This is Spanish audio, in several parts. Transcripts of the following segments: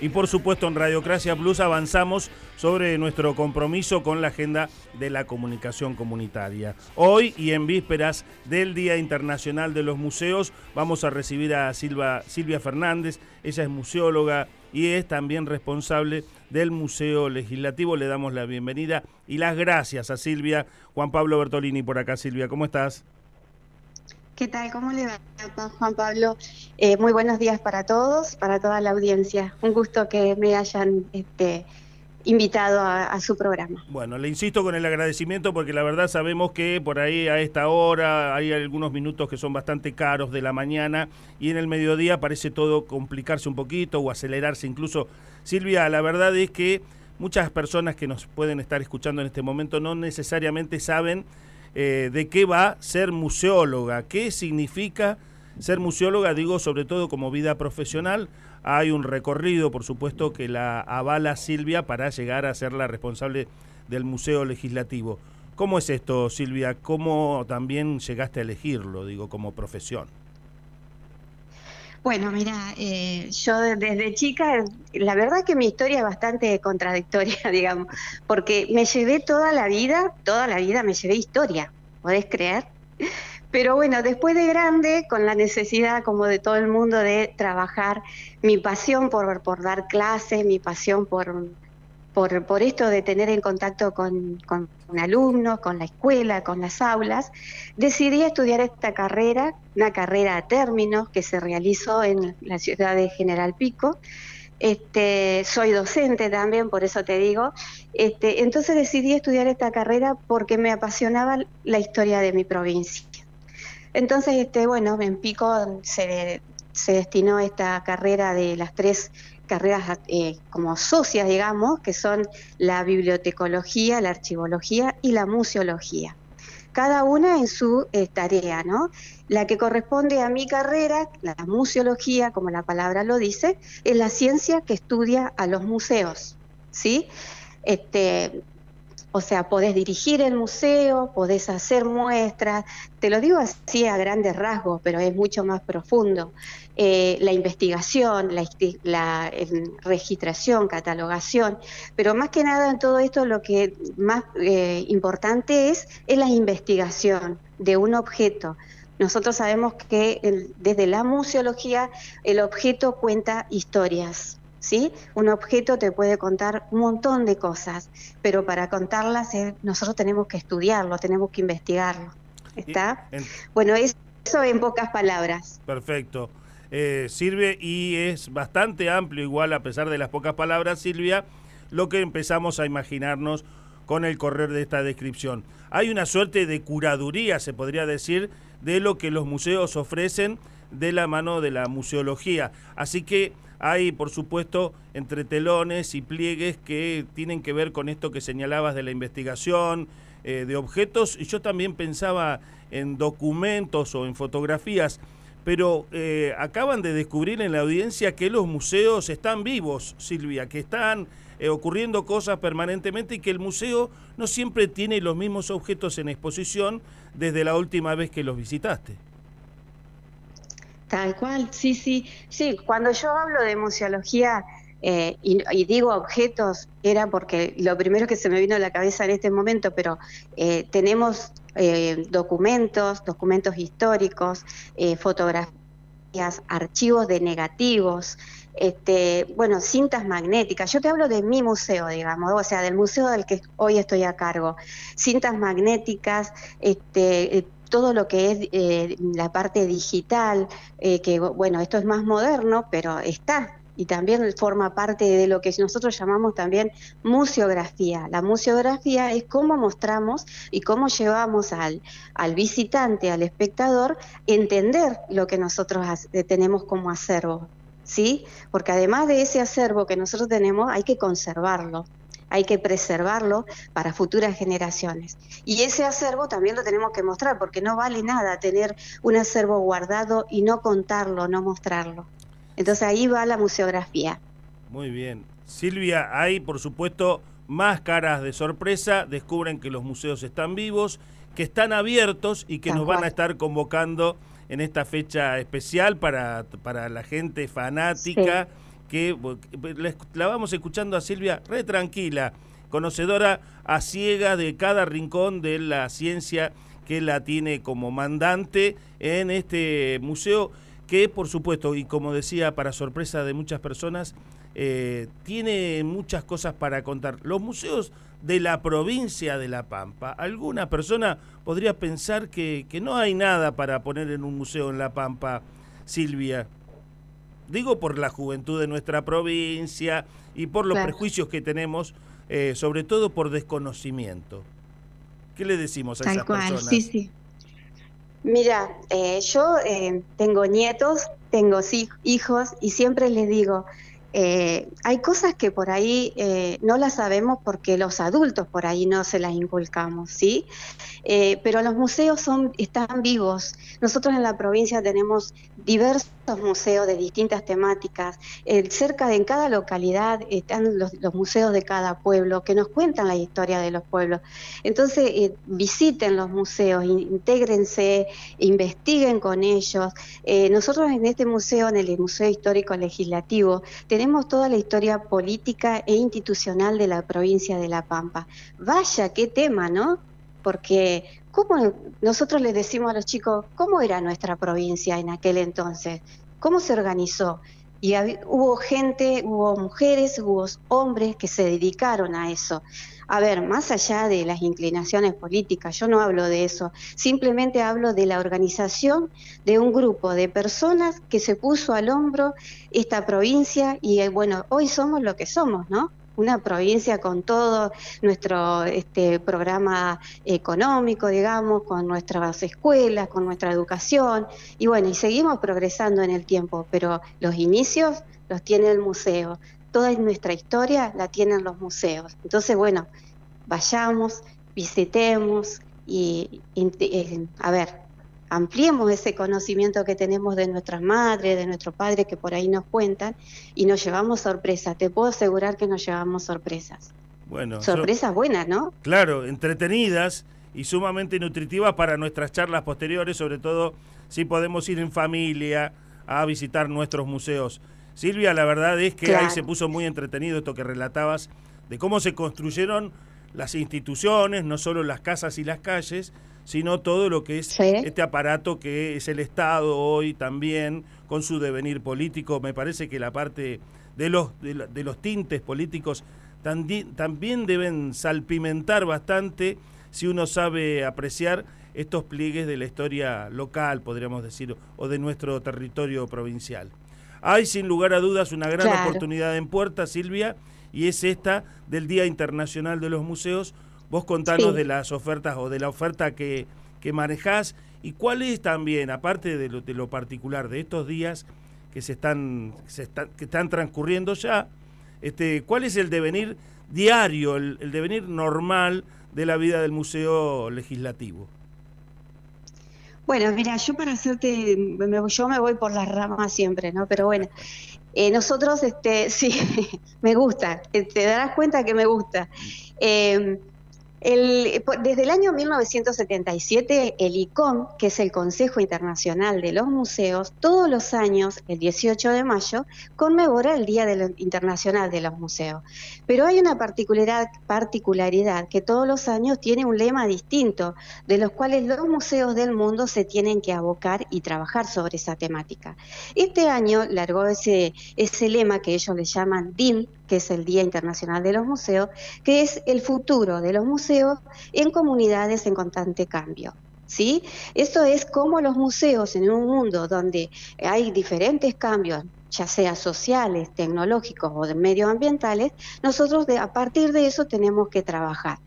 y por supuesto en Radiocracia Plus avanzamos sobre nuestro compromiso con la agenda de la comunicación comunitaria. Hoy y en vísperas del Día Internacional de los Museos vamos a recibir a Silva, Silvia Fernández, ella es museóloga y es también responsable del Museo Legislativo. Le damos la bienvenida y las gracias a Silvia. Juan Pablo Bertolini por acá. Silvia, ¿cómo estás? ¿Qué tal? ¿Cómo le va, Juan Pablo? Eh, muy buenos días para todos, para toda la audiencia. Un gusto que me hayan este, invitado a, su programa. Bueno, le insisto con el agradecimiento porque la verdad sabemos que por ahí a esta hora hay algunos minutos que son bastante caros de la mañana y en el mediodía parece todo complicarse un poquito o acelerarse incluso. Silvia, la verdad es que muchas personas que nos pueden estar escuchando en este momento no necesariamente saben eh, de qué va ser museóloga, qué significa ser museóloga, digo sobre todo como vida profesional. Hay un recorrido, por supuesto, que la avala Silvia para llegar a ser la responsable del Museo Legislativo. ¿Cómo es esto, Silvia? ¿Cómo también llegaste a elegirlo, digo, como profesión? Bueno, mira, eh, yo desde chica, la verdad que mi historia es bastante contradictoria, digamos, porque me llevé toda la vida, toda la vida me llevé historia, ¿podés creer? Pero bueno, después de grande, con la necesidad como de todo el mundo de trabajar, mi pasión por, por dar clases, mi pasión por por, esto de tener en contacto con, con, alumnos, con la escuela, con las aulas, decidí estudiar esta carrera, una carrera a términos que se realizó en la ciudad de General Pico. Este, soy docente también, por eso te digo. Este, entonces decidí estudiar esta carrera porque me apasionaba la historia de mi provincia. Entonces, este, bueno, en Pico se, se destinó esta carrera de las tres carreras eh, como socias, digamos, que son la bibliotecología, la archivología y la museología. Cada una en su eh, tarea, ¿no? La que corresponde a mi carrera, la museología, como la palabra lo dice, es la ciencia que estudia a los museos, ¿sí? Este, o sea, podés dirigir el museo, podés hacer muestras, te lo digo así a grandes rasgos, pero es mucho más profundo. Eh, la investigación, la, registración, catalogación, pero más que nada en todo esto lo que más eh, importante es, es la investigación de un objeto. Nosotros sabemos que desde la museología el objeto cuenta historias, ¿sí? Un objeto te puede contar un montón de cosas, pero para contarlas eh, nosotros tenemos que estudiarlo, tenemos que investigarlo. ¿Está? Bueno, eso en pocas palabras. Perfecto. Eh, sirve y es bastante amplio, igual a pesar de las pocas palabras, Silvia, lo que empezamos a imaginarnos con el correr de esta descripción. Hay una suerte de curaduría, se podría decir, de lo que los museos ofrecen de la mano de la museología. Así que hay, por supuesto, entre telones y pliegues que tienen que ver con esto que señalabas de la investigación eh, de objetos. Y yo también pensaba en documentos o en fotografías, pero eh, acaban de descubrir en la audiencia que los museos están vivos, Silvia, que están eh, ocurriendo cosas permanentemente y que el museo no siempre tiene los mismos objetos en exposición desde la última vez que los visitaste. Tal cual, sí, sí, sí. Cuando yo hablo de museología eh, y, digo objetos, era porque lo primero que se me vino a la cabeza en este momento, pero tenemos eh, documentos, documentos históricos, fotografías, archivos de negativos, este, bueno, cintas magnéticas. Yo te hablo de mi museo, digamos, o sea, del museo del que hoy estoy a cargo. Cintas magnéticas, este, todo lo que es eh, la parte digital, eh, que bueno, esto es más moderno, pero está y también forma parte de lo que nosotros llamamos también museografía. La museografía es cómo mostramos y cómo llevamos al, visitante, al espectador, entender lo que nosotros eh, tenemos como acervo. ¿Sí? Porque además de ese acervo que nosotros tenemos, hay que conservarlo hay que preservarlo para futuras generaciones. Y ese acervo también lo tenemos que mostrar, porque no vale nada tener un acervo guardado y no contarlo, no mostrarlo. Entonces ahí va la museografía. Muy bien. Silvia, hay por supuesto más caras de sorpresa, descubren que los museos están vivos, que están abiertos y que nos van a estar convocando en esta fecha especial para, para la gente fanática que la vamos escuchando a Silvia re tranquila, conocedora a ciega de cada rincón de la ciencia que la tiene como mandante en este museo que por supuesto, y como decía, para sorpresa de muchas personas, eh, tiene muchas cosas para contar. Los museos de la provincia de La Pampa, alguna persona podría pensar que, no hay nada para poner en un museo en La Pampa, Silvia. Digo por la juventud de nuestra provincia y por los prejuicios que tenemos, eh, sobre todo por desconocimiento. ¿Qué le decimos a Tal esas cual, personas? Sí, sí. Mira, eh, yo eh, tengo nietos, tengo hijos y siempre les digo, eh, hay cosas que por ahí no las sabemos porque los adultos por ahí no se las inculcamos, ¿sí? pero los museos son, están vivos. Nosotros en la provincia tenemos diversos museos de distintas temáticas. cerca de en cada localidad están los, museos de cada pueblo que nos cuentan la historia de los pueblos. Entonces, eh, visiten los museos, intégrense, investiguen con ellos. Eh, nosotros en este museo, en el Museo Histórico Legislativo, tenemos toda la historia política e institucional de la provincia de La Pampa. Vaya, qué tema, ¿no? Porque ¿cómo nosotros les decimos a los chicos cómo era nuestra provincia en aquel entonces? ¿Cómo se organizó? Y hubo gente, hubo mujeres, hubo hombres que se dedicaron a eso. A ver, más allá de las inclinaciones políticas, yo no hablo de eso, simplemente hablo de la organización de un grupo de personas que se puso al hombro esta provincia y eh, bueno, hoy somos lo que somos, ¿no? Una provincia con todo nuestro este, programa económico, digamos, con nuestras escuelas, con nuestra educación, y bueno, y seguimos progresando en el tiempo, pero los inicios los tiene el museo, toda nuestra historia la tienen los museos. Entonces, bueno, vayamos, visitemos y, eh, a ver, ampliemos ese conocimiento que tenemos de nuestras madres, de nuestros padres que por ahí nos cuentan y nos llevamos sorpresas. Te puedo asegurar que nos llevamos sorpresas. Bueno, sorpresas buenas, ¿no? Claro, entretenidas y sumamente nutritivas para nuestras charlas posteriores, sobre todo si podemos ir en familia a visitar nuestros museos. Silvia, la verdad es que ahí se puso muy entretenido esto que relatabas de cómo se construyeron las instituciones, no solo las casas y las calles, sino todo lo que es este aparato que es el Estado hoy también, con su devenir político. Me parece que la parte de los, de, los tintes políticos también deben salpimentar bastante si uno sabe apreciar estos pliegues de la historia local, podríamos decir, o de nuestro territorio provincial. Hay sin lugar a dudas una gran oportunidad en puerta, Silvia, y es esta del Día Internacional de los Museos, Vos contanos de las ofertas o de la oferta que, que manejás y cuál es también, aparte de lo, de lo particular de estos días que se están, se están, que están transcurriendo ya, este, cuál es el devenir diario, el, devenir normal de la vida del Museo Legislativo. Bueno, mira, yo para hacerte, yo me voy por las ramas siempre, ¿no? Pero bueno, eh, nosotros, este, sí, me gusta, te darás cuenta que me gusta. Eh, el, desde el año 1977, el ICOM, que es el Consejo Internacional de los Museos, todos los años, el 18 de mayo, conmemora el Día Internacional de los Museos. Pero hay una particularidad, particularidad que todos los años tiene un lema distinto, de los cuales los museos del mundo se tienen que abocar y trabajar sobre esa temática. Este año largó ese, ese lema que ellos le llaman DIM, que es el Día Internacional de los Museos, que es el futuro de los museos en comunidades en constante cambio. ¿Sí? Esto es como los museos en un mundo donde hay diferentes cambios, ya sea sociales, tecnológicos o medioambientales, nosotros a partir de eso tenemos que trabajar.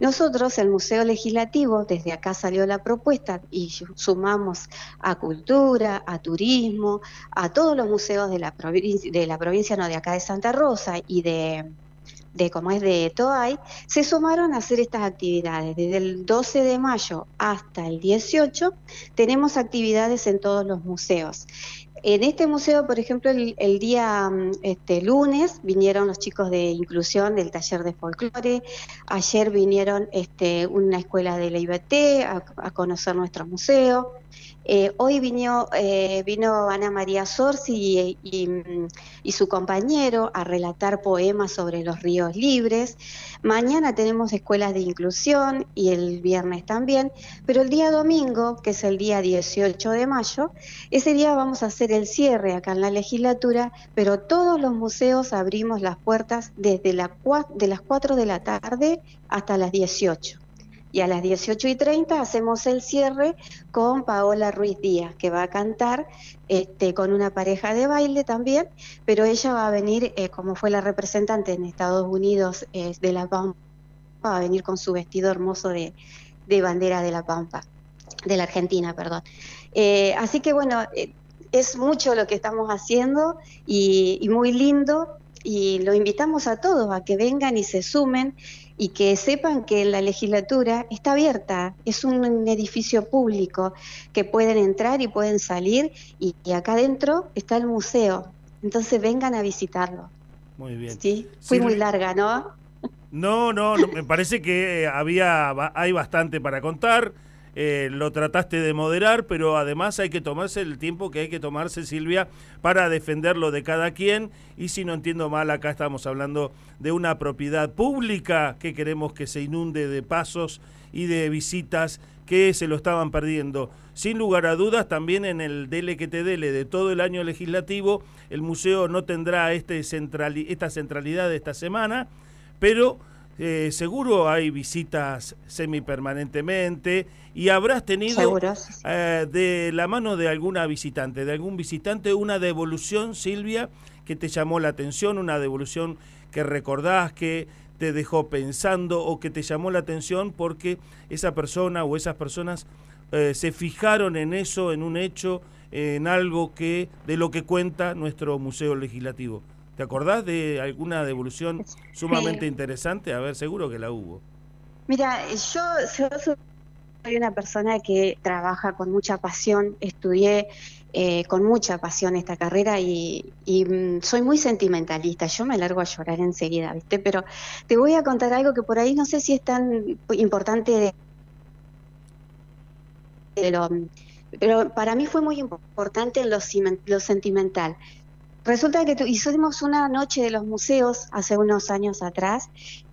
Nosotros, el Museo Legislativo, desde acá salió la propuesta y sumamos a cultura, a turismo, a todos los museos de la, provincia, de la provincia, no de acá de Santa Rosa y de, como es de Toay, se sumaron a hacer estas actividades. Desde el 12 de mayo hasta el 18 tenemos actividades en todos los museos. En este museo, por ejemplo, el, día mm, este, lunes vinieron los chicos de inclusión del taller de folclore, ayer vinieron este, una escuela de la IBT a, conocer nuestro museo, Eh, hoy vino, eh, vino Ana María Sorsi y, su compañero a relatar poemas sobre los ríos libres. Mañana tenemos escuelas de inclusión y el viernes también, pero el día domingo, que es el día 18 de mayo, ese día vamos a hacer el cierre acá en la legislatura, pero todos los museos abrimos las puertas desde de las 4 de la tarde hasta las 18 y a las 18 y 30 hacemos el cierre con Paola Ruiz Díaz, que va a cantar este, con una pareja de baile también, pero ella va a venir, eh, como fue la representante en Estados Unidos eh, de La Pampa, va a venir con su vestido hermoso de, bandera de La Pampa, de la Argentina, perdón. Eh, así que bueno, es mucho lo que estamos haciendo y, y muy lindo y lo invitamos a todos a que vengan y se sumen y que sepan que la legislatura está abierta, es un edificio público que pueden entrar y pueden salir y, acá adentro está el museo, entonces vengan a visitarlo. Muy bien. Sí, fui muy larga, ¿no? No, no, me parece que había hay bastante para contar. Eh, lo trataste de moderar, pero además hay que tomarse el tiempo que hay que tomarse, Silvia, para defenderlo de cada quien. Y si no entiendo mal, acá estamos hablando de una propiedad pública que queremos que se inunde de pasos y de visitas que se lo estaban perdiendo. Sin lugar a dudas, también en el DLQTDL de todo el año legislativo, el museo no tendrá este esta centralidad de esta semana, pero eh, seguro hay visitas semipermanentemente y habrás tenido eh, de la mano de alguna visitante, de algún visitante, una devolución, Silvia, que te llamó la atención, una devolución que recordás que te dejó pensando o que te llamó la atención porque esa persona o esas personas eh, se fijaron en eso, en un hecho, en algo que de lo que cuenta nuestro Museo Legislativo. ¿Te acordás de alguna devolución sumamente interesante? A ver, seguro que la hubo. Mira, yo, soy una persona que trabaja con mucha pasión, estudié eh, con mucha pasión esta carrera y, mm, soy muy sentimentalista. Yo me largo a llorar enseguida, ¿viste? Pero te voy a contar algo que por ahí no sé si es tan importante de, pero para mí fue muy importante en lo, lo sentimental. Resulta que hicimos una noche de los museos hace unos años atrás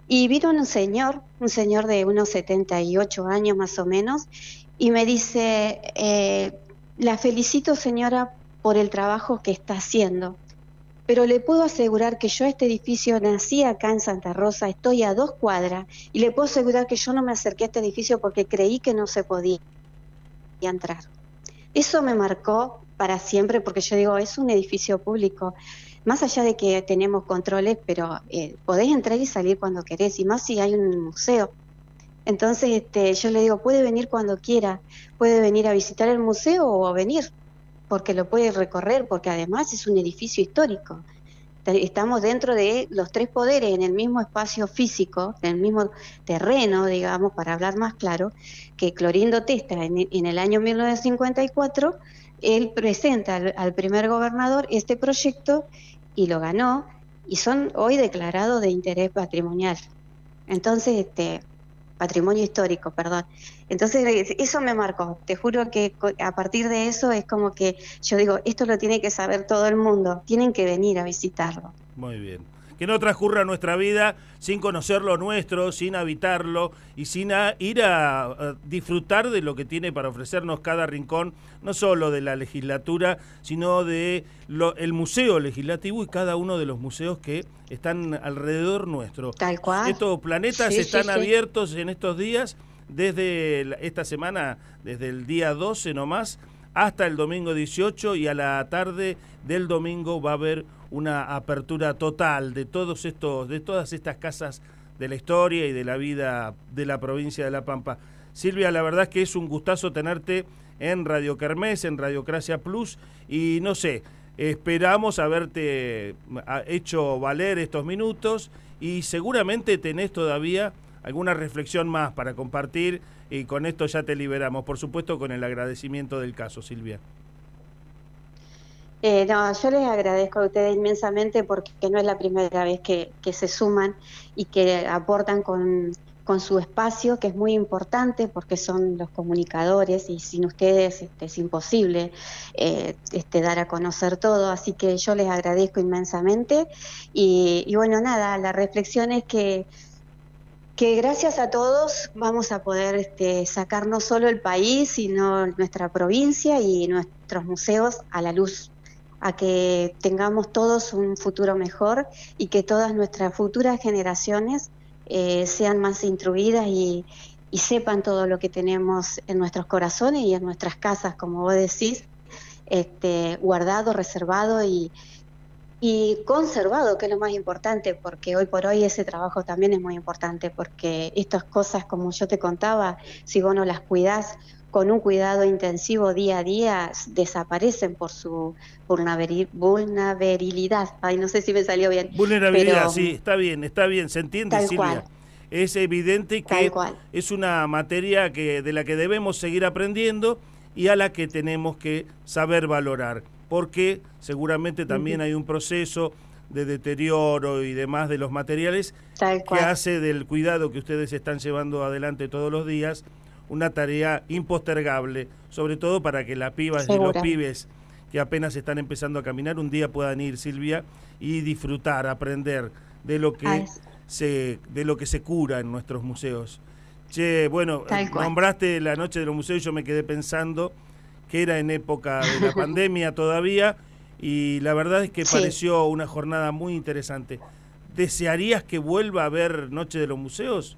y vino un señor, un señor de unos 78 años más o menos, y me dice, eh, la felicito señora por el trabajo que está haciendo, pero le puedo asegurar que yo este edificio nací acá en Santa Rosa, estoy a dos cuadras, y le puedo asegurar que yo no me acerqué a este edificio porque creí que no se podía entrar. Eso me marcó para siempre, porque yo digo, es un edificio público. Más allá de que tenemos controles, pero eh, podés entrar y salir cuando querés, y más si hay un museo. Entonces este, yo le digo, puede venir cuando quiera, puede venir a visitar el museo o a venir, porque lo puede recorrer, porque además es un edificio histórico. Estamos dentro de los tres poderes, en el mismo espacio físico, en el mismo terreno, digamos, para hablar más claro, que Clorindo Testa en, en el año 1954 él presenta al, primer gobernador este proyecto y lo ganó y son hoy declarados de interés patrimonial. Entonces, este patrimonio histórico, perdón. Entonces, eso me marcó. Te juro que a partir de eso es como que yo digo, esto lo tiene que saber todo el mundo, tienen que venir a visitarlo. Muy bien que no transcurra nuestra vida sin conocer lo nuestro, sin habitarlo y sin ir a, disfrutar de lo que tiene para ofrecernos cada rincón, no solo de la legislatura, sino de el museo legislativo y cada uno de los museos que están alrededor nuestro. Tal cual. Estos planetas están abiertos en estos días, desde esta semana, desde el día 12 nomás, hasta el domingo 18 y a la tarde del domingo va a haber una apertura total de todos estos de todas estas casas de la historia y de la vida de la provincia de La Pampa. Silvia, la verdad es que es un gustazo tenerte en Radio Kermés, en Radiocracia Plus y no sé, esperamos haberte hecho valer estos minutos y seguramente tenés todavía alguna reflexión más para compartir y con esto ya te liberamos, por supuesto con el agradecimiento del caso, Silvia. Eh, no, yo les agradezco a ustedes inmensamente porque no es la primera vez que, se suman y que aportan con, su espacio, que es muy importante porque son los comunicadores y sin ustedes este, es imposible eh, este, dar a conocer todo. Así que yo les agradezco inmensamente. Y, y bueno, nada, la reflexión es que que gracias a todos vamos a poder este, sacar no solo el país, sino nuestra provincia y nuestros museos a la luz, a que tengamos todos un futuro mejor y que todas nuestras futuras generaciones eh, sean más instruidas y, y sepan todo lo que tenemos en nuestros corazones y en nuestras casas, como vos decís, este, guardado, reservado y, y conservado, que es lo más importante, porque hoy por hoy ese trabajo también es muy importante, porque estas cosas, como yo te contaba, si vos no las cuidás con un cuidado intensivo día a día, desaparecen por su vulnerabilidad. Ay, no sé si me salió bien. Vulnerabilidad, sí, está bien, está bien, se entiende, Silvia. Es evidente que es una materia que de la que debemos seguir aprendiendo y a la que tenemos que saber valorar porque seguramente también hay un proceso de deterioro y demás de los materiales que hace del cuidado que ustedes están llevando adelante todos los días una tarea impostergable, sobre todo para que las pibas y los pibes que apenas están empezando a caminar un día puedan ir, Silvia, y disfrutar, aprender de lo que se de lo que se cura en nuestros museos. Che, bueno, nombraste la noche de los museos y yo me quedé pensando que era en época de la pandemia todavía, y la verdad es que pareció una jornada muy interesante. ¿Desearías que vuelva a haber Noche de los Museos?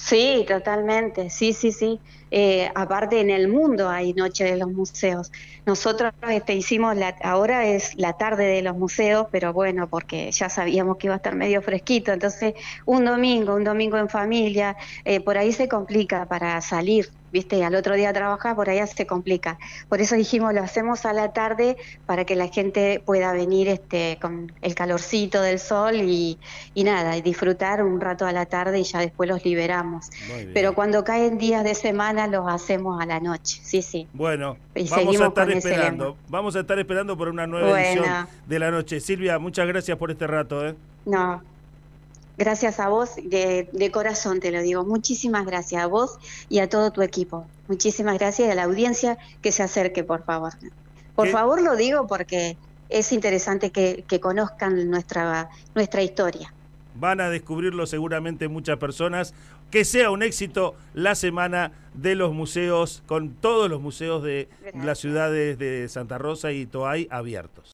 Sí, totalmente, sí, sí, sí. Eh, aparte en el mundo hay Noche de los Museos. Nosotros este, hicimos, la, ahora es la tarde de los museos, pero bueno, porque ya sabíamos que iba a estar medio fresquito, entonces un domingo, un domingo en familia, eh, por ahí se complica para salir, viste, al otro día trabajar, por allá se complica. Por eso dijimos, lo hacemos a la tarde para que la gente pueda venir este, con el calorcito del sol y, y nada, y disfrutar un rato a la tarde y ya después los liberamos. Pero cuando caen días de semana los hacemos a la noche, sí, sí. Bueno, vamos a estar esperando, vamos a estar esperando por una nueva edición de la noche. Silvia, muchas gracias por este rato. ¿eh? No, Gracias a vos, de, corazón te lo digo. Muchísimas gracias a vos y a todo tu equipo. Muchísimas gracias y a la audiencia que se acerque, por favor. Por favor lo digo porque es interesante que, que, conozcan nuestra, nuestra historia. Van a descubrirlo seguramente muchas personas. Que sea un éxito la semana de los museos, con todos los museos de las ciudades de Santa Rosa y Toay abiertos.